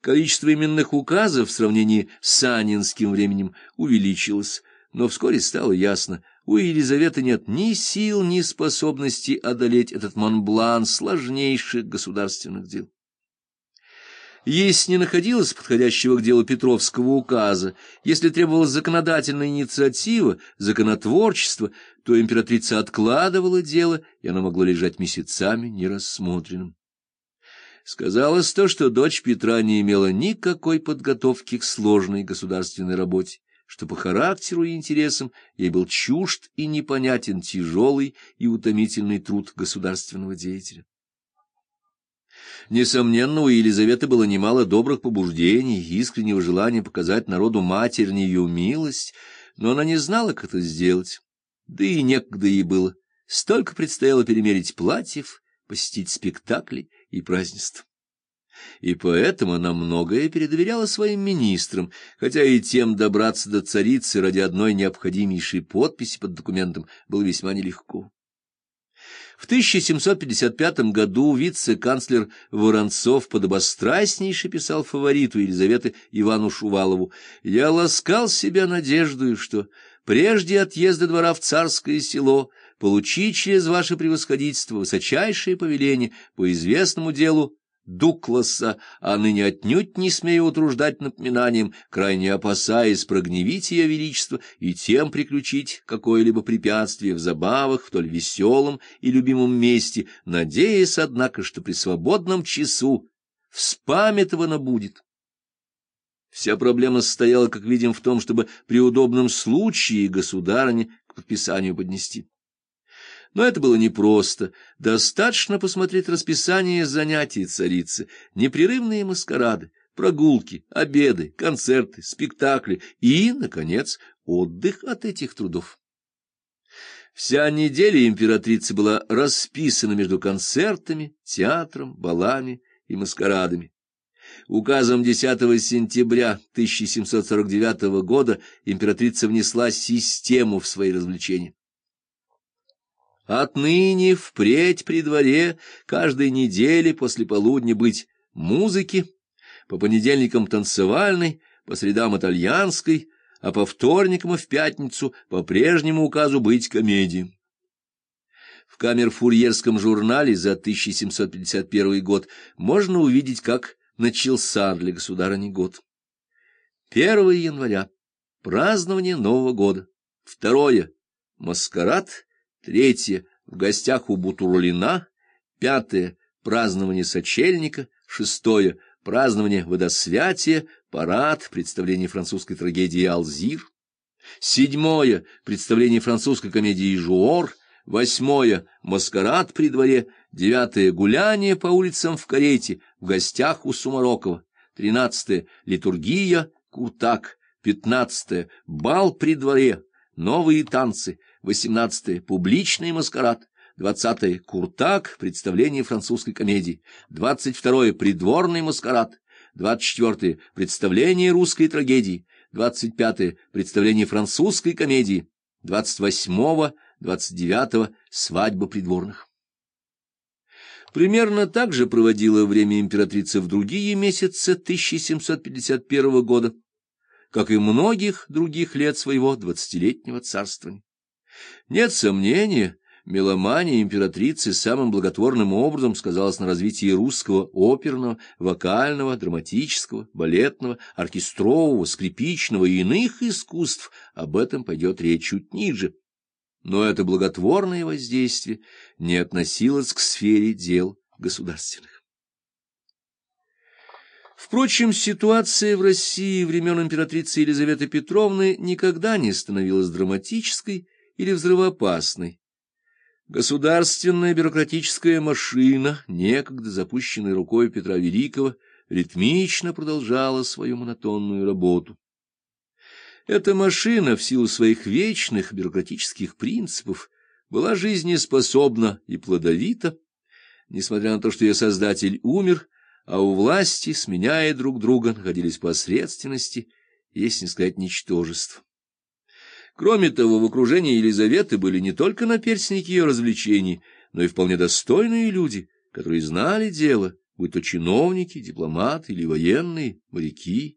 Количество именных указов в сравнении с Анинским временем увеличилось, но вскоре стало ясно, у Елизаветы нет ни сил, ни способности одолеть этот Монблан сложнейших государственных дел. Если не находилось подходящего к делу Петровского указа, если требовалась законодательная инициатива, законотворчество, то императрица откладывала дело, и оно могло лежать месяцами нерассмотренным. Сказалось то, что дочь Петра не имела никакой подготовки к сложной государственной работе, что по характеру и интересам ей был чужд и непонятен тяжелый и утомительный труд государственного деятеля. Несомненно, у Елизаветы было немало добрых побуждений, искреннего желания показать народу матернее милость, но она не знала, как это сделать. Да и некогда ей было. Столько предстояло перемерить платьев, посетить спектакли и празднеств. И поэтому она многое передоверяла своим министрам, хотя и тем добраться до царицы ради одной необходимейшей подписи под документом было весьма нелегко. В 1755 году вице-канцлер Воронцов подобострастнейше писал фавориту Елизаветы Ивану Шувалову «Я ласкал себя надеждою, что прежде отъезда двора в царское село получи через ваше превосходительство высочайшее повеление по известному делу Дукласа, а ныне отнюдь не смею утруждать напоминанием, крайне опасаясь прогневить ее величество и тем приключить какое-либо препятствие в забавах, в столь веселом и любимом месте, надеясь, однако, что при свободном часу вспамятовано будет. Вся проблема состояла, как видим, в том, чтобы при удобном случае государыне к подписанию поднести. Но это было непросто. Достаточно посмотреть расписание занятий царицы, непрерывные маскарады, прогулки, обеды, концерты, спектакли и, наконец, отдых от этих трудов. Вся неделя императрицы была расписана между концертами, театром, балами и маскарадами. Указом 10 сентября 1749 года императрица внесла систему в свои развлечения. Отныне впредь при дворе каждой недели после полудня быть музыки, по понедельникам танцевальной, по средам итальянской, а по вторникам и в пятницу по прежнему указу быть комедией. В камер-фурьерском журнале за 1751 год можно увидеть, как начался для государыни год. 1 января — празднование Нового года. Второе — маскарад Третье — в гостях у Бутурлина. Пятое — празднование сочельника. Шестое — празднование водосвятия, парад, представление французской трагедии «Алзир». Седьмое — представление французской комедии «Жуор». Восьмое — маскарад при дворе. Девятое — гуляние по улицам в карете, в гостях у Сумарокова. Тринадцатое — литургия, куртак. Пятнадцатое — бал при дворе, новые танцы. 18 публичный маскарад, 20 куртак, представление французской комедии, 22 придворный маскарад, 24 представление русской трагедии, 25 представление французской комедии, 28 29 свадьба придворных. Примерно так же проводила время императрица в другие месяцы 1751 года, как и многих других лет своего двадцатилетнего царствования. Нет сомнения, меломания императрицы самым благотворным образом сказалась на развитии русского оперного, вокального, драматического, балетного, оркестрового, скрипичного и иных искусств. Об этом пойдет речь чуть ниже. Но это благотворное воздействие не относилось к сфере дел государственных. Впрочем, ситуация в России времен императрицы Елизаветы Петровны никогда не становилась драматической или взрывоопасной. Государственная бюрократическая машина, некогда запущенная рукой Петра Великого, ритмично продолжала свою монотонную работу. Эта машина, в силу своих вечных бюрократических принципов, была жизнеспособна и плодовита, несмотря на то, что ее создатель умер, а у власти, сменяя друг друга, находились посредственности, если не сказать ничтожество. Кроме того, в окружении Елизаветы были не только наперстники ее развлечений, но и вполне достойные люди, которые знали дело, будь то чиновники, дипломаты или военные, моряки.